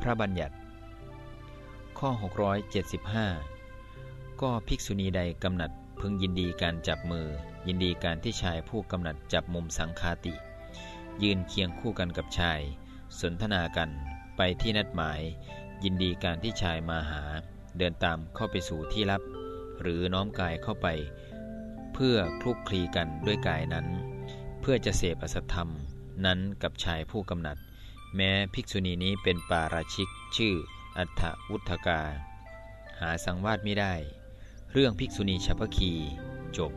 พระบัญญัติ ข้อ 675 ก็ภิกษุณีใดกำหนัดพึงยินดีการจับมือ ยินดีการที่ชายผู้กำหนัดจับมุมสังคาติ ยืนเคียงคู่กันกับชาย สนทนากันไปที่นัดหมาย ยินดีการที่ชายมาหา เดินตามเข้าไปสู่ที่ลับ หรือน้อมกายเข้าไป เพื่อคลุกคลีกันด้วยกายนั้น เพื่อจะเสพอสัตธรรมนั้นกับชายผู้กำหนัด แม้ภิกษุณีนี้เป็นปาราชิกชื่ออัฏฐวุฒกา หาสังวาสไม่ได้ เรื่องภิกษุณีฉัพพคีจบ